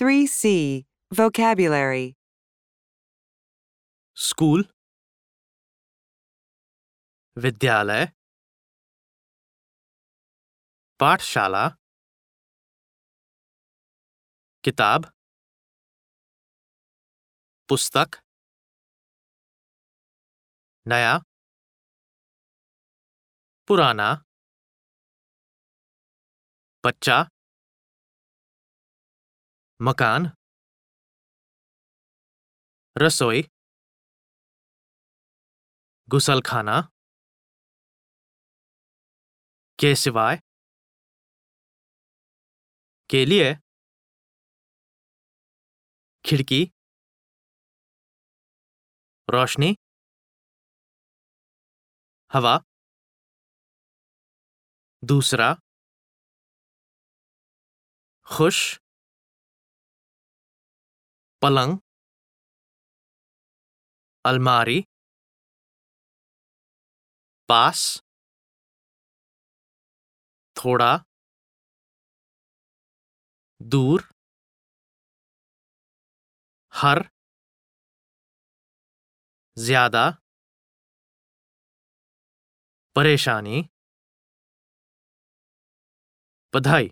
3C Vocabulary. School विद्यालय पाठशाला किताब पुस्तक नया पुराना बच्चा मकान। रसोई। गुसलखाना। के सिवाय के लिए खिड़की। रोशनी। हवा। दूसरा। खुश। पलंग अलमारी पास थोड़ा दूर हर ज़्यादा परेशानी बधाई